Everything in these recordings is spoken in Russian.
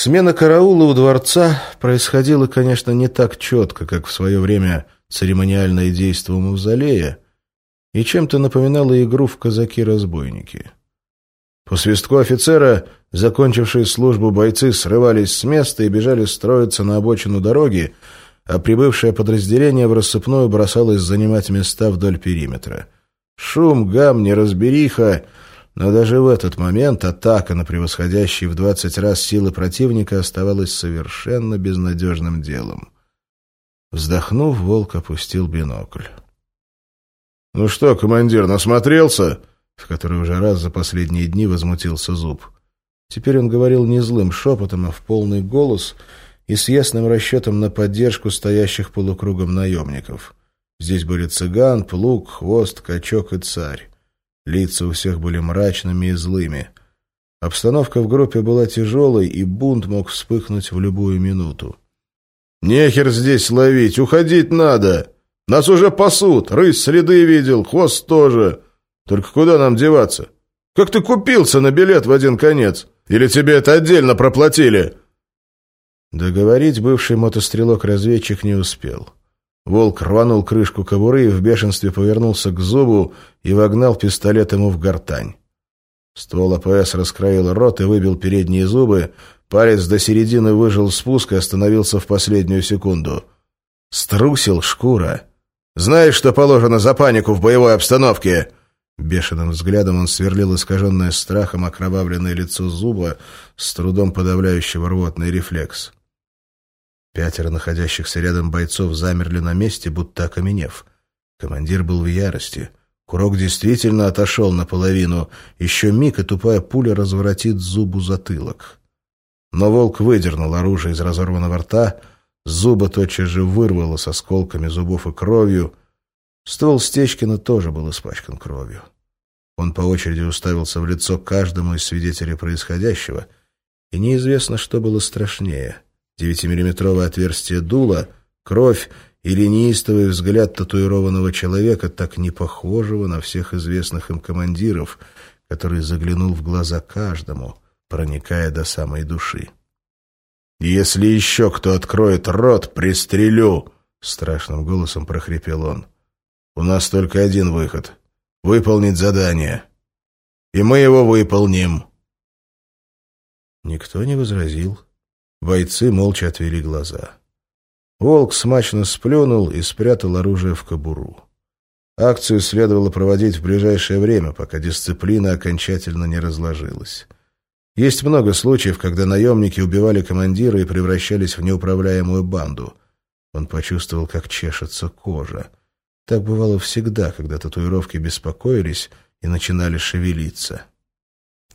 Смена караула у дворца происходила, конечно, не так четко, как в свое время церемониальное действо у мавзолея, и чем-то напоминала игру в казаки-разбойники. По свистку офицера, закончившие службу бойцы срывались с места и бежали строиться на обочину дороги, а прибывшее подразделение в рассыпную бросалось занимать места вдоль периметра. Шум, гам, неразбериха — но даже в этот момент атака на превосходящие в двадцать раз силы противника оставалась совершенно безнадежным делом. Вздохнув, волк опустил бинокль. «Ну что, командир, насмотрелся?» В который уже раз за последние дни возмутился Зуб. Теперь он говорил не злым шепотом, а в полный голос и с ясным расчетом на поддержку стоящих полукругом наемников. Здесь были цыган, плуг, хвост, качок и царь. Лица у всех были мрачными и злыми. Обстановка в группе была тяжелой, и бунт мог вспыхнуть в любую минуту. «Нехер здесь ловить, уходить надо! Нас уже пасут, рысь следы видел, хвост тоже. Только куда нам деваться? Как ты купился на билет в один конец? Или тебе это отдельно проплатили?» Договорить бывший мотострелок-разведчик не успел. Волк рванул крышку кобуры и в бешенстве повернулся к зубу и вогнал пистолет ему в гортань. Ствол АПС раскроил рот и выбил передние зубы, палец до середины выжил спуск и остановился в последнюю секунду. «Струсил шкура!» «Знаешь, что положено за панику в боевой обстановке?» Бешеным взглядом он сверлил искаженное страхом окровавленное лицо зуба, с трудом подавляющего рвотный рефлекс. Пятеро находящихся рядом бойцов замерли на месте, будто окаменев. Командир был в ярости. Курок действительно отошел наполовину. Еще миг, и тупая пуля разворотит зубу затылок. Но волк выдернул оружие из разорванного рта, зуба тотчас же вырвало с осколками зубов и кровью. Ствол Стечкина тоже был испачкан кровью. Он по очереди уставился в лицо каждому из свидетелей происходящего, и неизвестно, что было страшнее — Девятимиллиметровое отверстие дула, кровь или неистовый взгляд татуированного человека, так не похожего на всех известных им командиров, который заглянул в глаза каждому, проникая до самой души. «Если еще кто откроет рот, пристрелю!» — страшным голосом прохрипел он. «У нас только один выход — выполнить задание. И мы его выполним!» Никто не возразил. Бойцы молча отвели глаза. Волк смачно сплюнул и спрятал оружие в кобуру. Акцию следовало проводить в ближайшее время, пока дисциплина окончательно не разложилась. Есть много случаев, когда наемники убивали командира и превращались в неуправляемую банду. Он почувствовал, как чешется кожа. Так бывало всегда, когда татуировки беспокоились и начинали шевелиться.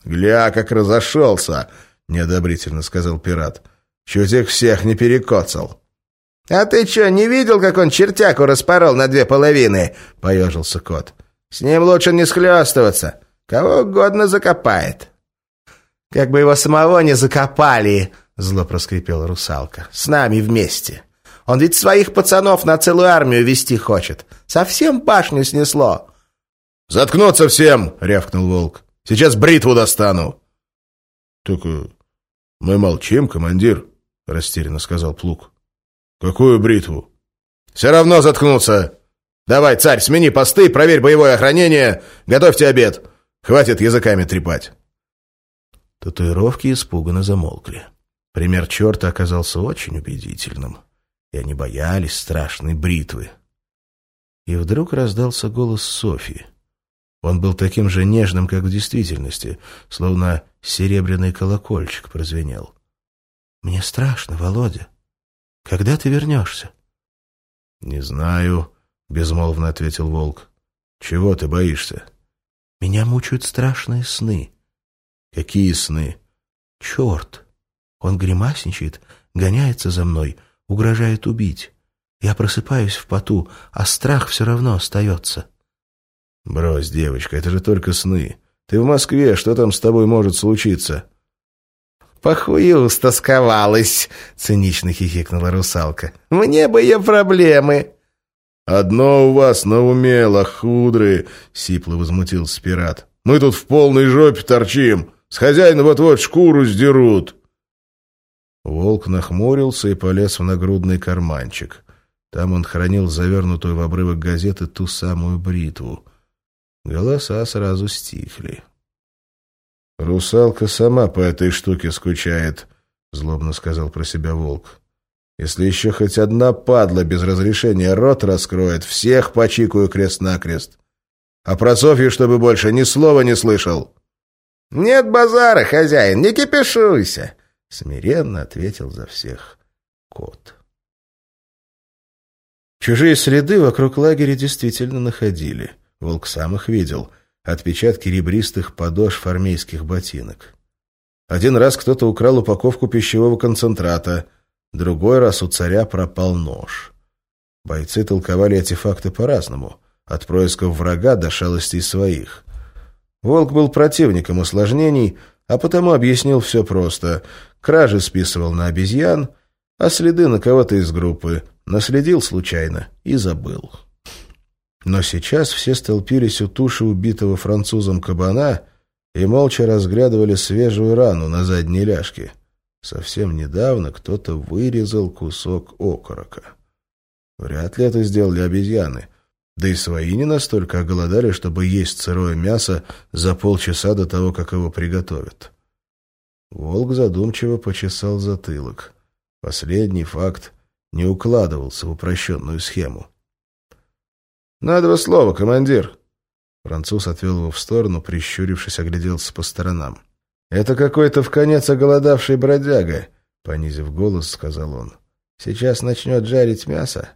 «Гля, как разошелся!» — неодобрительно сказал пират. Чуть их всех не перекоцал. «А ты что, не видел, как он чертяку распорол на две половины?» — поежился кот. «С ним лучше не схлестываться. Кого угодно закопает». «Как бы его самого не закопали!» — зло проскрипела русалка. «С нами вместе. Он ведь своих пацанов на целую армию вести хочет. Совсем башню снесло». «Заткнуться всем!» — рявкнул волк. «Сейчас бритву достану». «Так мы молчим, командир», — растерянно сказал Плуг. «Какую бритву?» «Все равно заткнуться! Давай, царь, смени посты, проверь боевое охранение, готовьте обед. Хватит языками трепать». Татуировки испуганно замолкли. Пример черта оказался очень убедительным, и они боялись страшной бритвы. И вдруг раздался голос Софии. Он был таким же нежным, как в действительности, словно серебряный колокольчик прозвенел. «Мне страшно, Володя. Когда ты вернешься?» «Не знаю», — безмолвно ответил волк. «Чего ты боишься?» «Меня мучают страшные сны». «Какие сны?» «Черт! Он гримасничает, гоняется за мной, угрожает убить. Я просыпаюсь в поту, а страх все равно остается». «Брось, девочка, это же только сны. Ты в Москве, что там с тобой может случиться?» «Похую стосковалась», — цинично хихикнула русалка. «Мне бы ее проблемы». «Одно у вас на уме, лохудры», — сипло возмутился пират. «Мы тут в полной жопе торчим. С хозяина вот-вот шкуру сдерут». Волк нахмурился и полез в нагрудный карманчик. Там он хранил завернутую в обрывок газеты ту самую бритву. Голоса сразу стихли. «Русалка сама по этой штуке скучает», — злобно сказал про себя волк. «Если еще хоть одна падла без разрешения рот раскроет, всех почикаю крест-накрест. А про Софью, чтобы больше ни слова не слышал». «Нет базара, хозяин, не кипишуйся», — смиренно ответил за всех кот. Чужие следы вокруг лагеря действительно находили. Волк сам их видел. Отпечатки ребристых подошв армейских ботинок. Один раз кто-то украл упаковку пищевого концентрата, другой раз у царя пропал нож. Бойцы толковали эти факты по-разному, от происков врага до шалостей своих. Волк был противником усложнений, а потому объяснил все просто. Кражи списывал на обезьян, а следы на кого-то из группы, Наследил случайно и забыл. Но сейчас все столпились у туши убитого французом кабана и молча разглядывали свежую рану на задней ляжке. Совсем недавно кто-то вырезал кусок окорока. Вряд ли это сделали обезьяны. Да и свои не настолько оголодали, чтобы есть сырое мясо за полчаса до того, как его приготовят. Волк задумчиво почесал затылок. Последний факт не укладывался в упрощенную схему. «На два слова, командир!» Француз отвел его в сторону, прищурившись, огляделся по сторонам. «Это какой-то в конец оголодавший бродяга», — понизив голос, сказал он. «Сейчас начнет жарить мясо,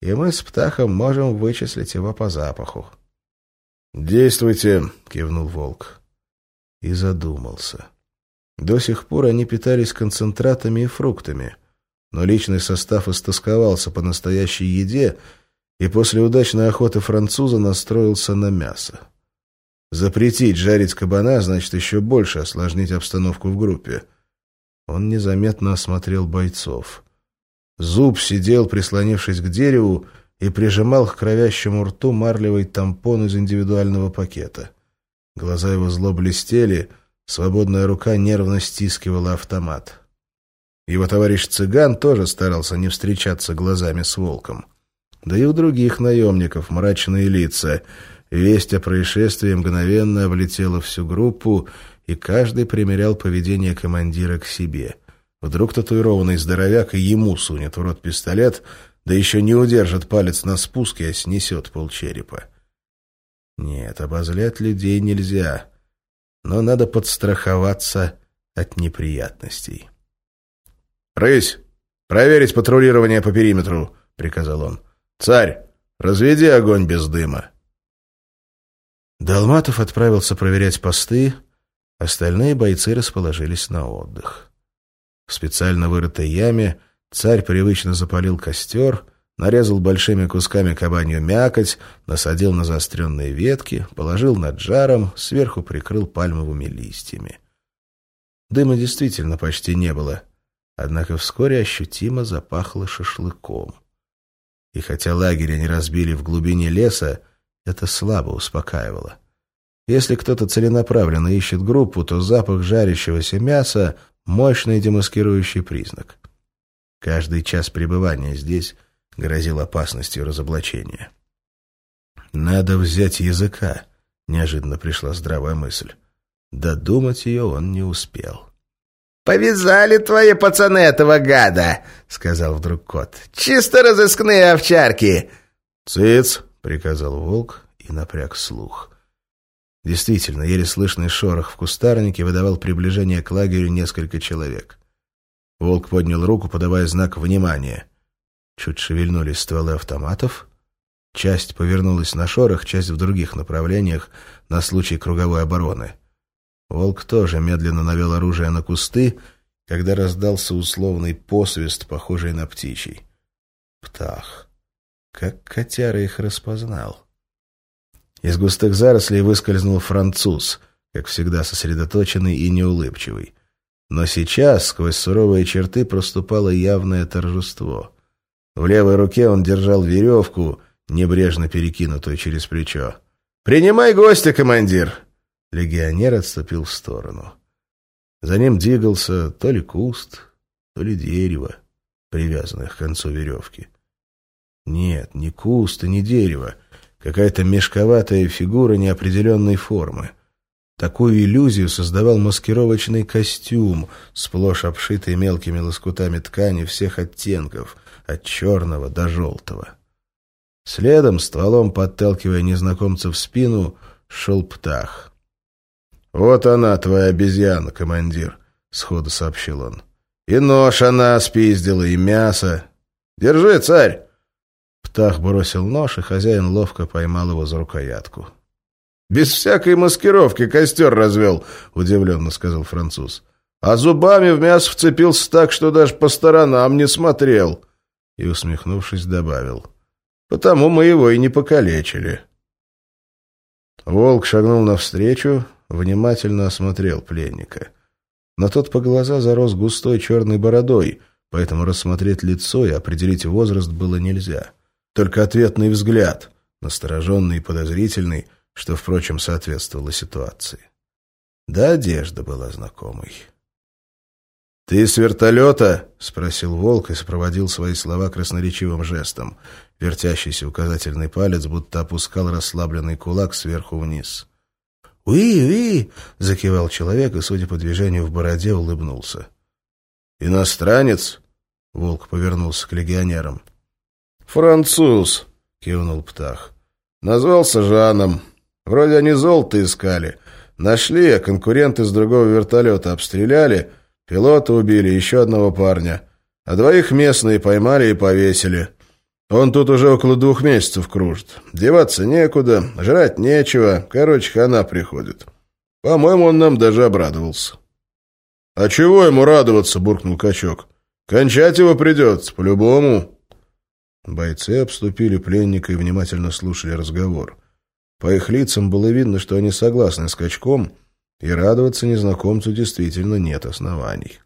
и мы с Птахом можем вычислить его по запаху». «Действуйте», — кивнул Волк. И задумался. До сих пор они питались концентратами и фруктами — но личный состав истосковался по настоящей еде и после удачной охоты француза настроился на мясо. Запретить жарить кабана значит еще больше осложнить обстановку в группе. Он незаметно осмотрел бойцов. Зуб сидел, прислонившись к дереву, и прижимал к кровящему рту марлевый тампон из индивидуального пакета. Глаза его зло блестели, свободная рука нервно стискивала автомат. Его товарищ цыган тоже старался не встречаться глазами с волком. Да и у других наемников мрачные лица. Весть о происшествии мгновенно облетела всю группу, и каждый примерял поведение командира к себе. Вдруг татуированный здоровяк и ему сунет в рот пистолет, да еще не удержит палец на спуске, а снесет полчерепа. Нет, обозлять людей нельзя, но надо подстраховаться от неприятностей. «Рысь, проверить патрулирование по периметру», — приказал он. «Царь, разведи огонь без дыма». Долматов отправился проверять посты, остальные бойцы расположились на отдых. В специально вырытой яме царь привычно запалил костер, нарезал большими кусками кабанью мякоть, насадил на заостренные ветки, положил над жаром, сверху прикрыл пальмовыми листьями. Дыма действительно почти не было — Однако вскоре ощутимо запахло шашлыком. И хотя лагерь они разбили в глубине леса, это слабо успокаивало. Если кто-то целенаправленно ищет группу, то запах жарящегося мяса — мощный демаскирующий признак. Каждый час пребывания здесь грозил опасностью разоблачения. «Надо взять языка», — неожиданно пришла здравая мысль. Додумать ее он не успел. «Повязали твои пацаны этого гада!» — сказал вдруг кот. «Чисто разыскные овчарки!» «Цыц!» — приказал волк и напряг слух. Действительно, еле слышный шорох в кустарнике выдавал приближение к лагерю несколько человек. Волк поднял руку, подавая знак внимания. Чуть шевельнулись стволы автоматов. Часть повернулась на шорох, часть в других направлениях на случай круговой обороны. Волк тоже медленно навел оружие на кусты, когда раздался условный посвист, похожий на птичий. Птах. Как котяра их распознал. Из густых зарослей выскользнул француз, как всегда сосредоточенный и неулыбчивый. Но сейчас сквозь суровые черты проступало явное торжество. В левой руке он держал веревку, небрежно перекинутую через плечо. «Принимай гостя, командир!» Легионер отступил в сторону. За ним двигался то ли куст, то ли дерево, привязанное к концу веревки. Нет, не куст и не дерево. Какая-то мешковатая фигура неопределенной формы. Такую иллюзию создавал маскировочный костюм, сплошь обшитый мелкими лоскутами ткани всех оттенков, от черного до желтого. Следом, стволом подталкивая незнакомца в спину, шел птах. «Вот она, твоя обезьяна, командир», — сходу сообщил он. «И нож она спиздила, и мясо. Держи, царь!» Птах бросил нож, и хозяин ловко поймал его за рукоятку. «Без всякой маскировки костер развел», — удивленно сказал француз. «А зубами в мясо вцепился так, что даже по сторонам не смотрел». И, усмехнувшись, добавил. «Потому мы его и не покалечили». Волк шагнул навстречу, внимательно осмотрел пленника. Но тот по глаза зарос густой черной бородой, поэтому рассмотреть лицо и определить возраст было нельзя. Только ответный взгляд, настороженный и подозрительный, что, впрочем, соответствовало ситуации. Да одежда была знакомой. «Ты с вертолета?» — спросил Волк и сопроводил свои слова красноречивым жестом. Вертящийся указательный палец будто опускал расслабленный кулак сверху вниз. «Уи, уи!» — закивал человек и, судя по движению в бороде, улыбнулся. «Иностранец?» — Волк повернулся к легионерам. «Француз!» — кивнул Птах. «Назвался Жаном. Вроде они золото искали. Нашли, а конкуренты с другого вертолета обстреляли, пилота убили, еще одного парня. А двоих местные поймали и повесили. Он тут уже около двух месяцев кружит. Деваться некуда, жрать нечего. Короче, хана приходит. По-моему, он нам даже обрадовался. — А чего ему радоваться? — буркнул качок. — Кончать его придется, по-любому. Бойцы обступили пленника и внимательно слушали разговор. По их лицам было видно, что они согласны с качком, и радоваться незнакомцу действительно нет оснований.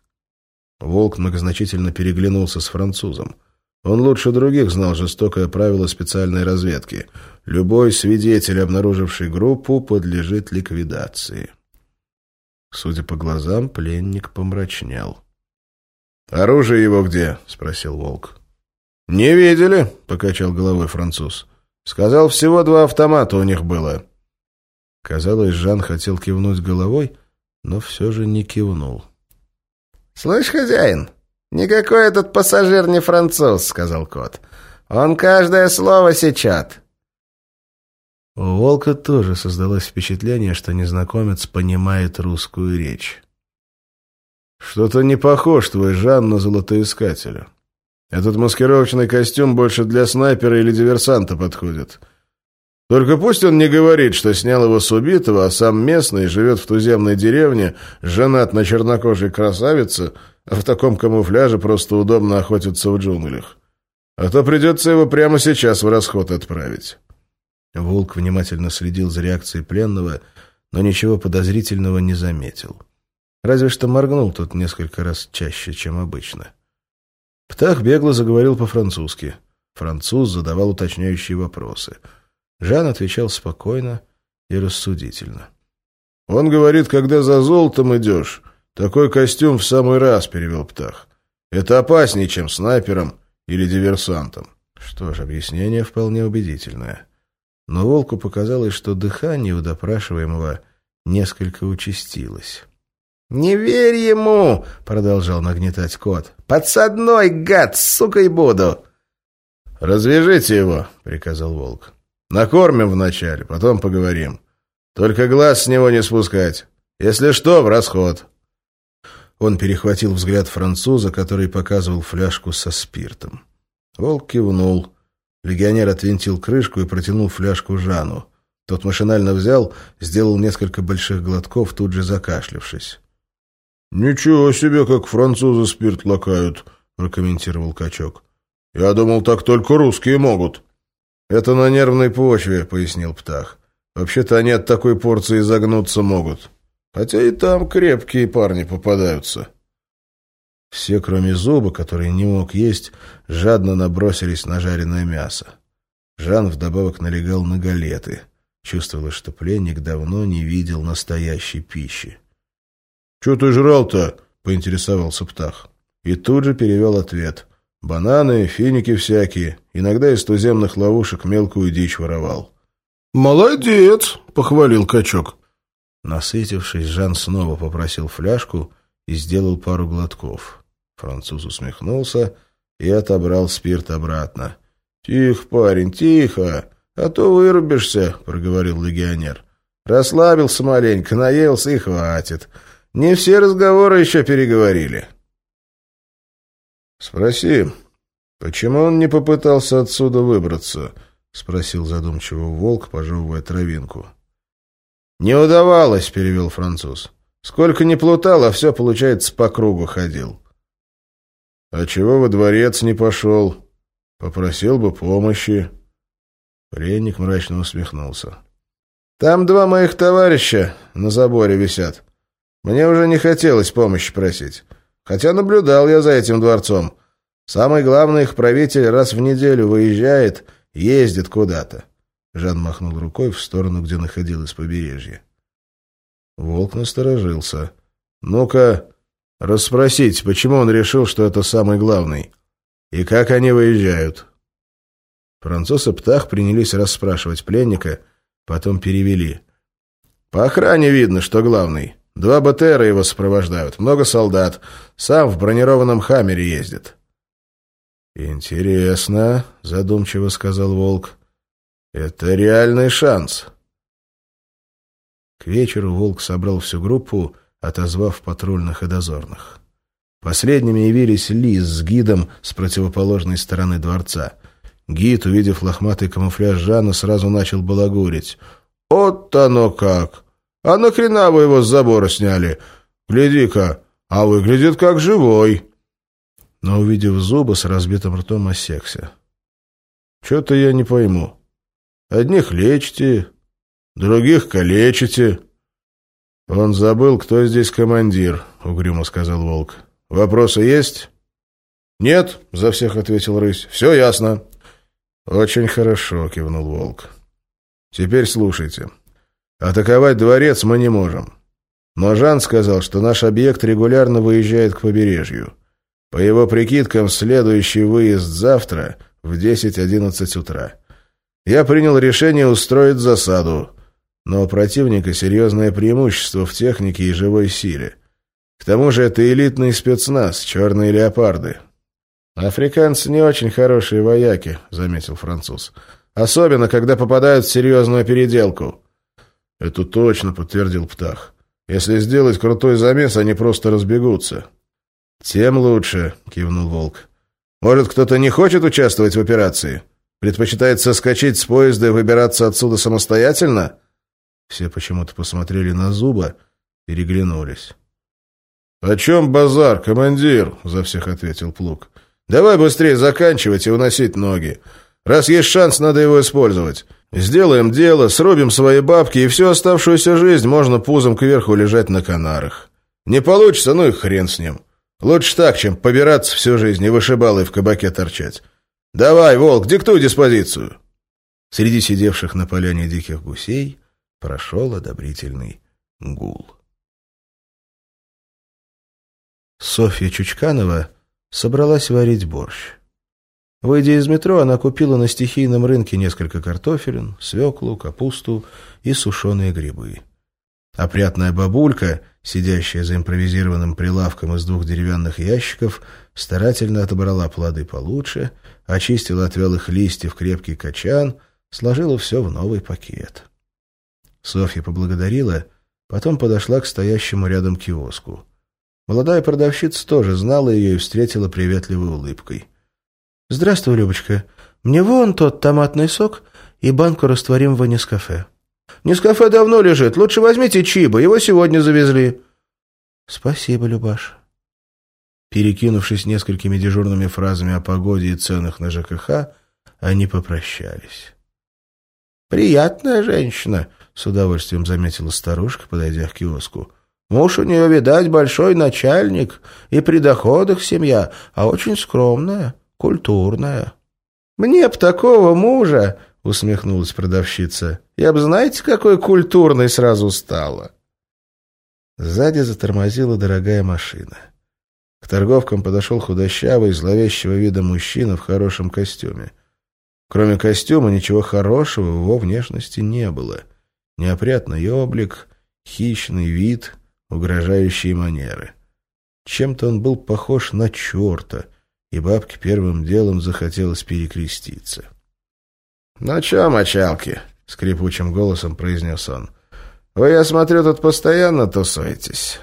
Волк многозначительно переглянулся с французом. Он лучше других знал жестокое правило специальной разведки. Любой свидетель, обнаруживший группу, подлежит ликвидации. Судя по глазам, пленник помрачнел. «Оружие его где?» — спросил Волк. «Не видели», — покачал головой француз. «Сказал, всего два автомата у них было». Казалось, Жан хотел кивнуть головой, но все же не кивнул. «Слышь, хозяин, «Никакой этот пассажир не француз», — сказал кот. «Он каждое слово сечет». У Волка тоже создалось впечатление, что незнакомец понимает русскую речь. «Что-то не похож твой Жан на золотоискателя. Этот маскировочный костюм больше для снайпера или диверсанта подходит. Только пусть он не говорит, что снял его с убитого, а сам местный живет в туземной деревне, женат на чернокожей красавице, в таком камуфляже просто удобно охотиться в джунглях. А то придется его прямо сейчас в расход отправить». Волк внимательно следил за реакцией пленного, но ничего подозрительного не заметил. Разве что моргнул тот несколько раз чаще, чем обычно. Птах бегло заговорил по-французски. Француз задавал уточняющие вопросы — Жан отвечал спокойно и рассудительно. «Он говорит, когда за золотом идешь, такой костюм в самый раз перевел Птах. Это опаснее, чем снайпером или диверсантом». Что ж, объяснение вполне убедительное. Но Волку показалось, что дыхание у допрашиваемого несколько участилось. «Не верь ему!» — продолжал нагнетать кот. «Подсадной, гад, сукой буду!» «Развяжите его!» — приказал Волк. Накормим вначале, потом поговорим. Только глаз с него не спускать. Если что, в расход». Он перехватил взгляд француза, который показывал фляжку со спиртом. Волк кивнул. Легионер отвинтил крышку и протянул фляжку Жану. Тот машинально взял, сделал несколько больших глотков, тут же закашлявшись. «Ничего себе, как французы спирт лакают», — прокомментировал качок. «Я думал, так только русские могут». «Это на нервной почве», — пояснил Птах. «Вообще-то они от такой порции загнуться могут. Хотя и там крепкие парни попадаются». Все, кроме зуба, который не мог есть, жадно набросились на жареное мясо. Жан вдобавок налегал на галеты. Чувствовалось, что пленник давно не видел настоящей пищи. — Че ты жрал-то? — поинтересовался Птах. и тут же перевел ответ. Бананы, финики всякие, иногда из туземных ловушек мелкую дичь воровал. «Молодец!» — похвалил качок. Насытившись, Жан снова попросил фляжку и сделал пару глотков. Француз усмехнулся и отобрал спирт обратно. «Тихо, парень, тихо, а то вырубишься», — проговорил легионер. «Расслабился маленько, наелся и хватит. Не все разговоры еще переговорили». «Спроси, почему он не попытался отсюда выбраться?» — спросил задумчиво волк, пожевывая травинку. «Не удавалось», — перевел француз. «Сколько ни плутал, а все, получается, по кругу ходил». «А чего во дворец не пошел? Попросил бы помощи». Пленник мрачно усмехнулся. «Там два моих товарища на заборе висят. Мне уже не хотелось помощи просить. Хотя наблюдал я за этим дворцом. Самый главный их правитель раз в неделю выезжает, ездит куда-то». Жан махнул рукой в сторону, где находилось побережье. Волк насторожился. «Ну-ка, расспросить, почему он решил, что это самый главный? И как они выезжают?» Француз и Птах принялись расспрашивать пленника, потом перевели. «По охране видно, что главный. Два БТРа его сопровождают, много солдат. Сам в бронированном «Хаммере» ездит». «Интересно», — задумчиво сказал Волк. «Это реальный шанс». К вечеру Волк собрал всю группу, отозвав патрульных и дозорных. Последними явились Лиз с гидом с противоположной стороны дворца. Гид, увидев лохматый камуфляж Жана, сразу начал балагурить. «Вот оно как! А нахрена вы его с забора сняли? Гляди-ка, а выглядит как живой!» Но, увидев зубы, с разбитым ртом осекся. «Что-то я не пойму. Одних лечите, других калечите». «Он забыл, кто здесь командир», — угрюмо сказал Волк. «Вопросы есть?» «Нет», — за всех ответил Рысь. «Все ясно». «Очень хорошо», — кивнул Волк. «Теперь слушайте. Атаковать дворец мы не можем. Но Жан сказал, что наш объект регулярно выезжает к побережью. По его прикидкам, следующий выезд завтра в 10-11 утра. Я принял решение устроить засаду, но у противника серьезное преимущество в технике и живой силе. К тому же это элитный спецназ, черные леопарды, «Африканцы не очень хорошие вояки», — заметил француз. «Особенно, когда попадают в серьезную переделку». «Это точно», — подтвердил Птах. «Если сделать крутой замес, они просто разбегутся». «Тем лучше», — кивнул Волк. «Может, кто-то не хочет участвовать в операции? Предпочитает соскочить с поезда и выбираться отсюда самостоятельно?» Все почему-то посмотрели на Зуба, переглянулись. «О чем базар, командир?» — за всех ответил Плуг. Давай быстрее заканчивать и уносить ноги. Раз есть шанс, надо его использовать. Сделаем дело, срубим свои бабки, и всю оставшуюся жизнь можно пузом кверху лежать на канарах. Не получится, ну и хрен с ним. Лучше так, чем побираться всю жизнь и вышибалой в кабаке торчать. Давай, Волк, диктуй диспозицию. Среди сидевших на поляне диких гусей прошел одобрительный гул. Софья Чучканова собралась варить борщ. Выйдя из метро, она купила на стихийном рынке несколько картофелин, свеклу, капусту и сушеные грибы. Опрятная бабулька, сидящая за импровизированным прилавком из двух деревянных ящиков, старательно отобрала плоды получше, очистила от вялых листьев крепкий качан, сложила все в новый пакет. Софья поблагодарила, потом подошла к стоящему рядом киоску. Молодая продавщица тоже знала ее и встретила приветливой улыбкой. «Здравствуй, Любочка. Мне вон тот томатный сок и банку растворимого Нескафе». «Нескафе давно лежит. Лучше возьмите Чиба. Его сегодня завезли». «Спасибо, Любаш». Перекинувшись несколькими дежурными фразами о погоде и ценах на ЖКХ, они попрощались. «Приятная женщина», — с удовольствием заметила старушка, подойдя к киоску. Муж у нее, видать, большой начальник, и при доходах семья, а очень скромная, культурная. «Мне б такого мужа!» — усмехнулась продавщица. «Я б знаете, какой культурной сразу стала!» Сзади затормозила дорогая машина. К торговкам подошел худощавый, зловещего вида мужчина в хорошем костюме. Кроме костюма ничего хорошего в его внешности не было. Неопрятный облик, хищный вид, угрожающие манеры. Чем-то он был похож на черта, и бабке первым делом захотелось перекреститься. — Ну чё, мочалки? — скрипучим голосом произнес он. — Вы, я смотрю, тут постоянно тусуетесь.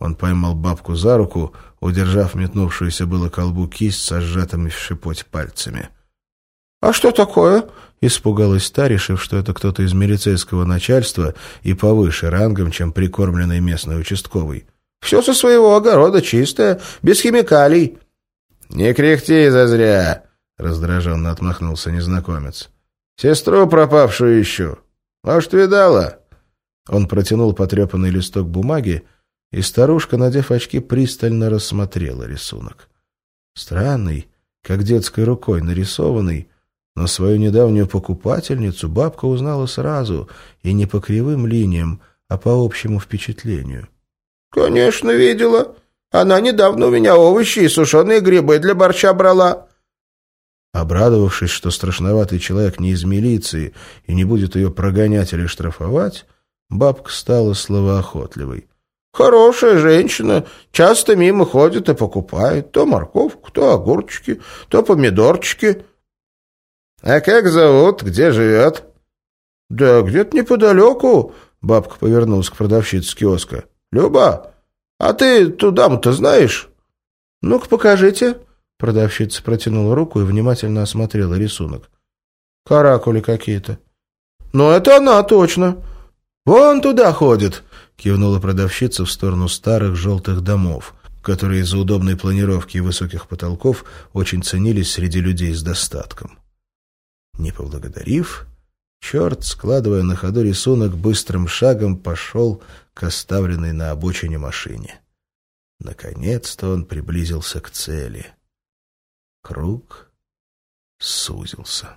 Он поймал бабку за руку, удержав метнувшуюся было колбу кисть со сжатыми в шипоть пальцами. «А что такое?» — испугалась та, решив, что это кто-то из милицейского начальства и повыше рангом, чем прикормленный местный участковый. «Все со своего огорода, чистое, без химикалий». «Не кряхти зазря!» — раздраженно отмахнулся незнакомец. «Сестру пропавшую ищу. Может, видала?» Он протянул потрепанный листок бумаги, и старушка, надев очки, пристально рассмотрела рисунок. Странный, как детской рукой нарисованный, но свою недавнюю покупательницу бабка узнала сразу, и не по кривым линиям, а по общему впечатлению. — Конечно, видела. Она недавно у меня овощи и сушеные грибы для борща брала. Обрадовавшись, что страшноватый человек не из милиции и не будет ее прогонять или штрафовать, бабка стала словоохотливой. Хорошая женщина, часто мимо ходит и покупает то морковку, то огурчики, то помидорчики. «А как зовут? Где живет?» «Да где-то неподалеку», — бабка повернулась к продавщице киоска. «Люба, а ты туда-то знаешь?» «Ну-ка, покажите». Продавщица протянула руку и внимательно осмотрела рисунок. «Каракули какие-то». «Ну, это она точно. Вон туда ходит», — кивнула продавщица в сторону старых желтых домов, которые из-за удобной планировки и высоких потолков очень ценились среди людей с достатком. Не поблагодарив, черт, складывая на ходу рисунок, быстрым шагом пошел к оставленной на обочине машине. Наконец-то он приблизился к цели. Круг сузился.